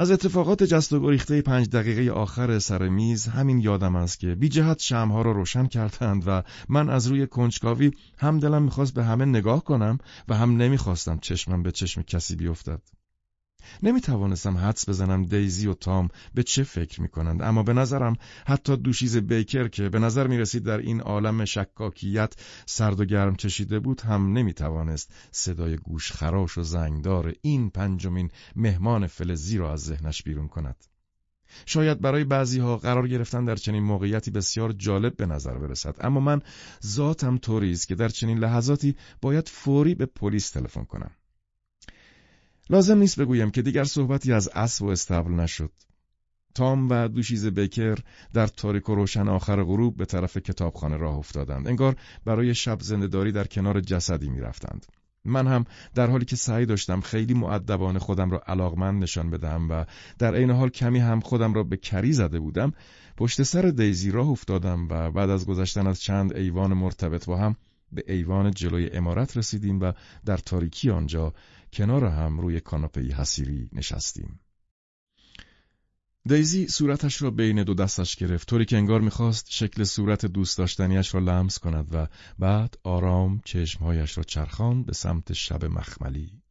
از اتفاقات جست و گریخته پنج دقیقه آخر سر میز همین یادم است که بی جهت شمها را روشن کردند و من از روی کنجکاوی هم دلم می‌خواست به همه نگاه کنم و هم نمی‌خواستم چشمم به چشم کسی بیفتد. نمی توانستم حدس بزنم دیزی و تام به چه فکر می کنند اما به نظرم حتی دوشیز بیکر که به نظر می رسید در این عالم شکاکیت سرد و گرم چشیده بود هم نمی توانست صدای گوش خراش و زنگدار این پنجمین مهمان فلزی را از ذهنش بیرون کند. شاید برای بعضی ها قرار گرفتن در چنین موقعیتی بسیار جالب به نظر برسد اما من ذاتم طوری است که در چنین لحظاتی باید فوری به پلیس تلفن کنم لازم نیست بگویم که دیگر صحبتی از اسب و استبل نشد. تام و دوشیز بکر در تاریک و روشن آخر غروب به طرف کتابخانه راه افتادند. انگار برای شب زندهداری در کنار جسدی می‌رفتند. من هم در حالی که سعی داشتم خیلی معدبانه خودم را علاقمند نشان بدهم و در عین حال کمی هم خودم را به کری زده بودم پشت سر دیزی راه افتادم و بعد از گذشتن از چند ایوان مرتبط با هم به ایوان جلوی امارت رسیدیم و در تاریکی آنجا کنار هم روی کاناپه حسیری نشستیم. دیزی صورتش را بین دو دستش گرفت طوری که انگار می‌خواست شکل صورت دوست داشتنیش را لمس کند و بعد آرام چشمهایش را چرخان به سمت شب مخملی.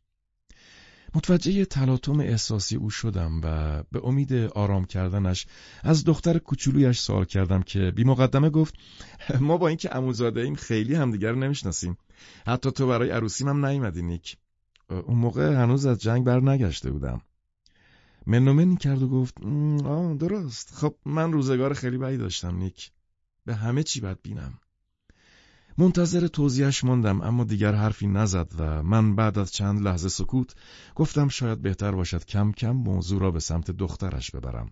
متوجه تلاطم احساسی او شدم و به امید آرام کردنش از دختر کوچولویش سوال کردم که بی مقدمه گفت ما با اینکه عموزاده ایم خیلی همدیگر نمی‌شناسیم حتی تو برای عروسیم هم نیومدی نیک اون موقع هنوز از جنگ بر نگشته بودم. منومنی کرد و گفت آه درست. خب من روزگار خیلی بدی داشتم نیک. به همه چی بد بینم. منتظر توضیحش ماندم اما دیگر حرفی نزد و من بعد از چند لحظه سکوت گفتم شاید بهتر باشد کم کم موضوع را به سمت دخترش ببرم.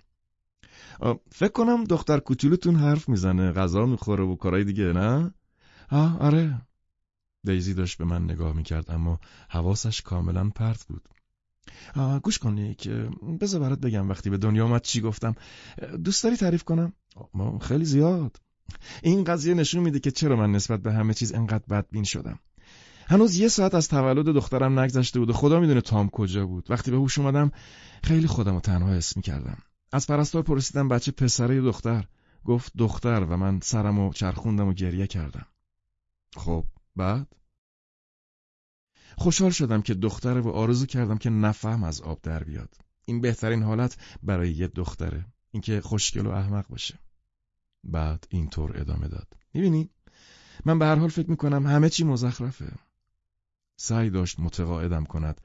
فکر کنم دختر کوچولوتون حرف می‌زنه غذا می‌خوره و کارهای دیگه نه؟ آه آره. دیزی داشت به من نگاه می‌کرد اما حواسش کاملا پرت بود. گوش کن که بذار برات بگم وقتی به دنیا آمد چی گفتم. دوست داری تعریف کنم؟ ما خیلی زیاد. این قضیه نشون میده که چرا من نسبت به همه چیز انقدر بدبین شدم. هنوز یه ساعت از تولد دخترم نگذشته بود و خدا می‌دونه تام کجا بود. وقتی به هوش اومدم خیلی خودم رو تنها حس می‌کردم. از پرستار پرسیدم بچه پسره دختر؟ گفت دختر و من سرم و چرخوندم و گریه کردم. خب بعد؟ خوشحال شدم که دختره و آرزو کردم که نفهم از آب در بیاد. این بهترین حالت برای یه دختره. اینکه خوشگل و احمق باشه. بعد اینطور ادامه داد. می‌بینی؟ من به هر حال فکر می‌کنم همه چی مزخرفه. سعی داشت متقاعدم کند.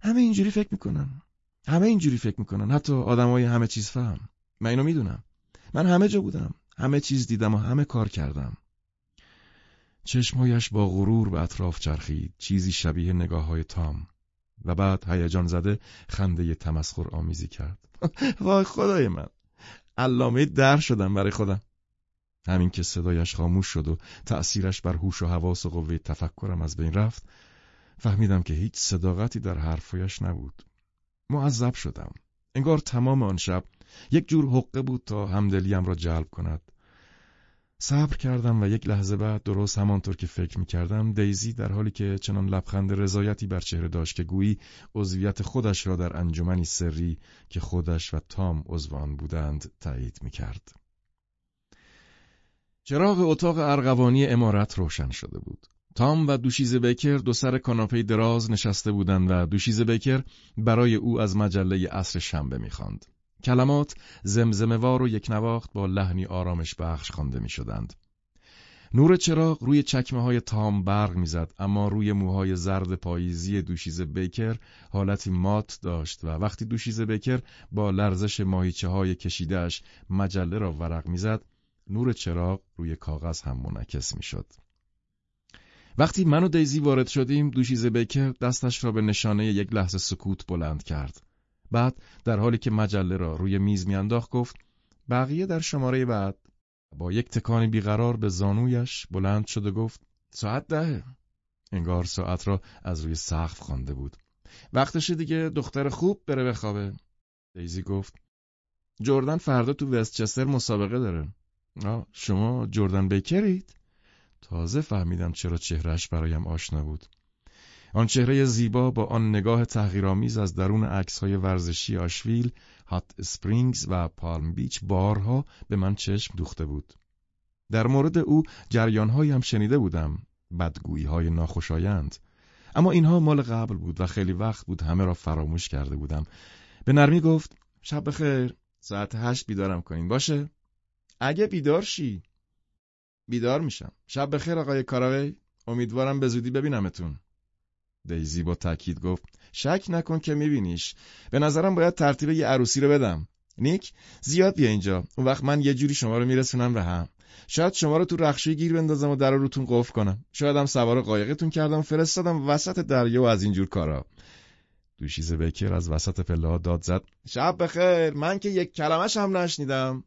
همه اینجوری فکر می‌کنن. همه اینجوری فکر می‌کنن. حتی آدمای همه چیز فهم. من اینو می‌دونم. من همه جا بودم. همه چیز دیدم و همه کار کردم. چشمهایش با غرور به اطراف چرخید چیزی شبیه نگاه های تام. و بعد هیجان زده خنده تمسخر آمیزی کرد. وای خدای من علامه در شدم برای خودم. همین که صدایش خاموش شد و تأثیرش بر هوش و حواس و قوه تفکرم از بین رفت فهمیدم که هیچ صداقتی در حرفایش نبود. معذب شدم. انگار تمام آن شب یک جور حقه بود تا همدلیم را جلب کند. صبر کردم و یک لحظه بعد درست همانطور که فکر می کردم دیزی در حالی که چنان لبخند رضایتی بر چهره داشت که گویی عضویت خودش را در انجمنی سری که خودش و تام عضوان بودند تایید می کرد. چراغ اتاق ارغوانی امارت روشن شده بود. تام و دوشیز بیکر دو سر کاناپه دراز نشسته بودند و دوشیز بیکر برای او از مجله اصر شنبه می‌خواند. کلمات زمزموار و یک نواخت با لحنی آرامش بخش خوانده می شدند. نور چراغ روی چکمه های تام برق می‌زد اما روی موهای زرد پاییزی دوشیز بیکر حالتی مات داشت و وقتی دوشیز بیکر با لرزش ماهیچه های کشیدهش مجله را ورق می‌زد نور چراغ روی کاغذ هم منعکس می‌شد. وقتی من و دیزی وارد شدیم دوشیز بیکر دستش را به نشانه یک لحظه سکوت بلند کرد. بعد در حالی که مجله را روی میز میانداخت گفت بقیه در شماره بعد. با یک تکانی بیقرار به زانویش بلند شد و گفت ساعت دهه. انگار ساعت را از روی سقف خوانده بود. وقتشه دیگه دختر خوب بره بخوابه. دیزی گفت جردن فردا تو وستچستر مسابقه داره. آه شما جردن بیکرید؟ تازه فهمیدم چرا چهرش برایم آشنا بود. آن چهره زیبا با آن نگاه تحقیرآمیز از درون عکسهای ورزشی آشویل، هات اسپرینگز و پالم بیچ بارها به من چشم دوخته بود. در مورد او جریانهایی هم شنیده بودم، بدگویی های ناخوشایند. اما اینها مال قبل بود و خیلی وقت بود همه را فراموش کرده بودم. به نرمی گفت شب بخیر ساعت هشت بیدارم کنین باشه؟ اگه بیدار شی بیدار میشم شب بخیر آقای کاراوی امیدوارم به زودی ببینمتون دیزی با تاکید گفت شک نکن که میبینیش. به نظرم باید ترتیب یه عروسی رو بدم. نیک؟ زیاد بیا اینجا. اون وقت من یه جوری شما رو میرسونم به هم. شاید شما رو تو رخشوی گیر بندازم و در رو روتون قفل کنم. شاید هم سوار قایقتون کردم فرستادم وسط دریا و از اینجور کارا. دوشیز بکر از وسط پله داد زد. شب بخیر. من که یک کلمش هم نشنیدم.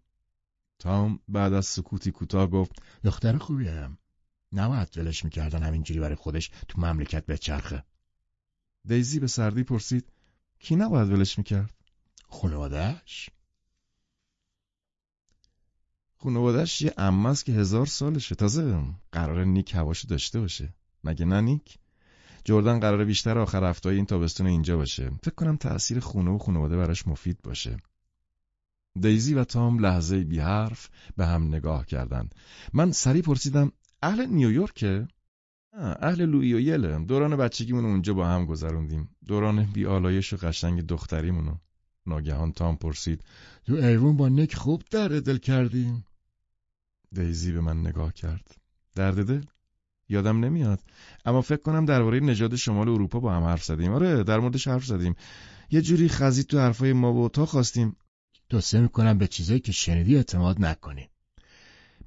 تام بعد از سکوتی کوتاه گفت دختر خوبیم نباید ولش می‌کردن همینجوری برای خودش تو مملکت به چرخه دیزی به سردی پرسید کی نباید ولش می‌کرد؟ خانوادهش؟ خانوادهش یه امه است که هزار سالشه تازه قرار نیک هواشو داشته باشه مگه نه نیک؟ جردن قراره بیشتر آخر هفته‌های این تابستون اینجا باشه فکر کنم تأثیر خونه و خانواده براش مفید باشه دیزی و تام لحظه بی حرف به هم نگاه کردند. من سری پرسیدم اهل نیویورکه؟ اهل لویویله دوران بچگیمون اونجا با هم گذروندیم. دوران بی آلایش و قشنگ دختریمونو. ناگهان تام پرسید تو ایوون با نک خوب درد دل کردیم دیزی به من نگاه کرد. درد دل؟ یادم نمیاد. اما فکر کنم درباره نژاد شمال اروپا با هم حرف زدیم. آره در موردش حرف زدیم. یه جوری خزید تو حرفای ما و تا خواستیم. توصیه می‌کنم به چیزایی که شنیدی اعتماد نکنی.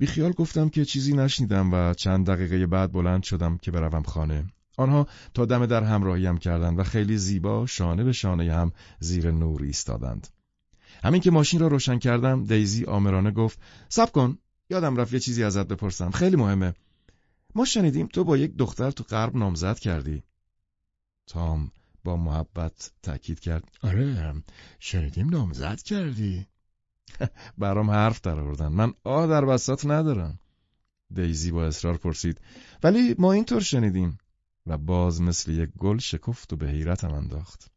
بیخیال گفتم که چیزی نشنیدم و چند دقیقه بعد بلند شدم که بروم خانه. آنها تا دم در همراهیم کردند و خیلی زیبا شانه به شانه هم زیر نور ایستادند. همین که ماشین را روشن کردم دیزی آمرانه گفت سب کن یادم رفت یه چیزی ازت بپرسم. خیلی مهمه. ما شنیدیم تو با یک دختر تو غرب نامزد کردی. تام با محبت تأکید کرد آره شنیدیم نامزد کردی. برام حرف در آوردن. من آه در وسط ندارم. دیزی با اصرار پرسید. ولی ما اینطور شنیدیم و باز مثل یک گل شکفت و به حیرتم انداخت.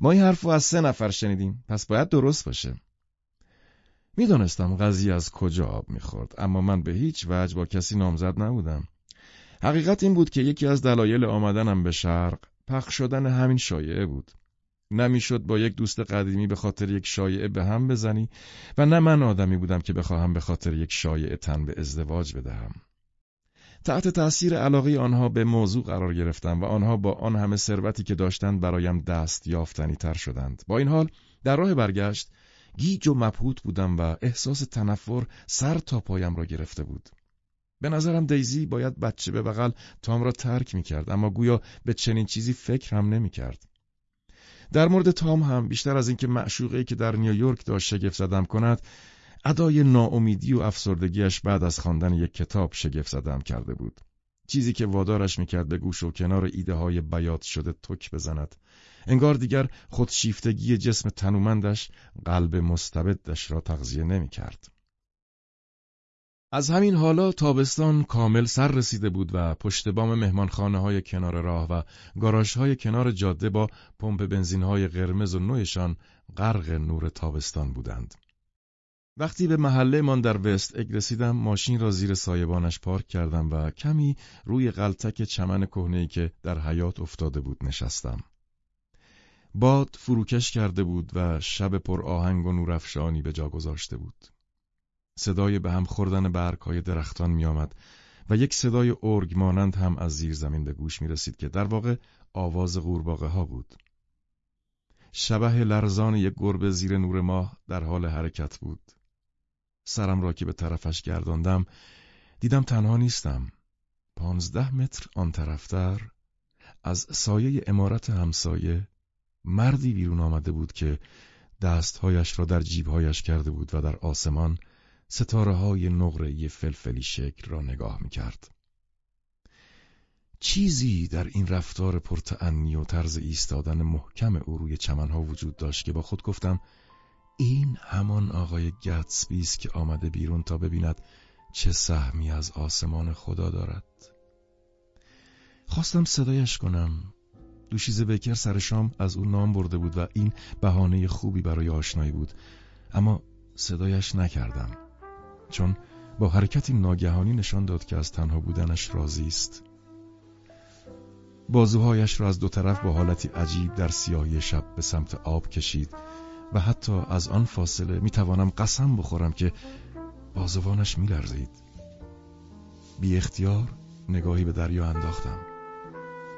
ما این حرف رو از سه نفر شنیدیم. پس باید درست باشه. می‌دانستم قضیه از کجا آب می‌خورد اما من به هیچ وجه با کسی نامزد نبودم. حقیقت این بود که یکی از دلایل آمدنم به شرق پخش شدن همین شایعه بود. نمی‌شد با یک دوست قدیمی به خاطر یک شایعه به هم بزنی و نه من آدمی بودم که بخواهم به خاطر یک شایعه تن به ازدواج بدهم. تحت تأثیر علاقه آنها به موضوع قرار گرفتم و آنها با آن همه ثروتی که داشتند برایم دست یافتنی تر شدند. با این حال در راه برگشت گیج و مبهوت بودم و احساس تنفر سر تا پایم را گرفته بود. به نظرم دیزی باید بچه به بغل تام را ترک می کرد اما گویا به چنین چیزی فکر هم نمی کرد. در مورد تام هم بیشتر از اینکه معشوقه که در نیویورک داشت شگفت زدم کند ادای ناامیدی و افسردگیش بعد از خواندن یک کتاب شگفت زدم کرده بود چیزی که وادارش می‌کرد به گوش و کنار ایده های بیات شده تک بزند انگار دیگر خودشیفتگی جسم تنومندش قلب مستبدش را تغذیه نمی‌کرد. از همین حالا تابستان کامل سر رسیده بود و پشت بام مهمانخانه های کنار راه و گاراژ های کنار جاده با پمپ بنزین های قرمز و نوعشان غرق نور تابستان بودند. وقتی به محله من در وست اگ رسیدم ماشین را زیر سایبانش پارک کردم و کمی روی غلطک چمن کهنه‌ای که در حیات افتاده بود نشستم. باد فروکش کرده بود و شب پر آهنگ و نورافشانی به جا گذاشته بود. صدای به هم خوردن برگهای درختان می آمد و یک صدای ارگ مانند هم از زیر زمین به گوش می رسید که در واقع آواز قورباغه ها بود. شبه لرزان یک گربه زیر نور ماه در حال حرکت بود. سرم را که به طرفش گرداندم دیدم تنها نیستم. پانزده متر آن طرفتر از سایه امارت همسایه مردی بیرون آمده بود که دستهایش را در جیبهایش کرده بود و در آسمان ستاره های نقره فلفلی شکل را نگاه می کرد. چیزی در این رفتار پرتعنی و طرز ایستادن محکم او روی چمنها وجود داشت که با خود گفتم این همان آقای گتسبی است که آمده بیرون تا ببیند چه سهمی از آسمان خدا دارد. خواستم صدایش کنم. دوشیزه بکر سر شام از او نام برده بود و این بهانه خوبی برای آشنایی بود. اما صدایش نکردم. چون با حرکتی ناگهانی نشان داد که از تنها بودنش راضی است. بازوهایش را از دو طرف با حالتی عجیب در سیاهی شب به سمت آب کشید و حتی از آن فاصله می توانم قسم بخورم که بازوانش می لرزید. بی اختیار نگاهی به دریا انداختم.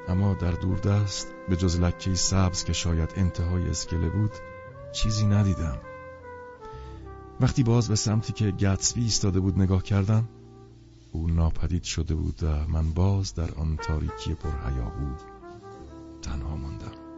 اما در دوردست به جز لکهی سبز که شاید انتهای اسکله بود چیزی ندیدم. وقتی باز به سمتی که گتسبی ایستاده بود نگاه کردم او ناپدید شده بود و من باز در آن تاریکی پرهیاهو تنها ماندم.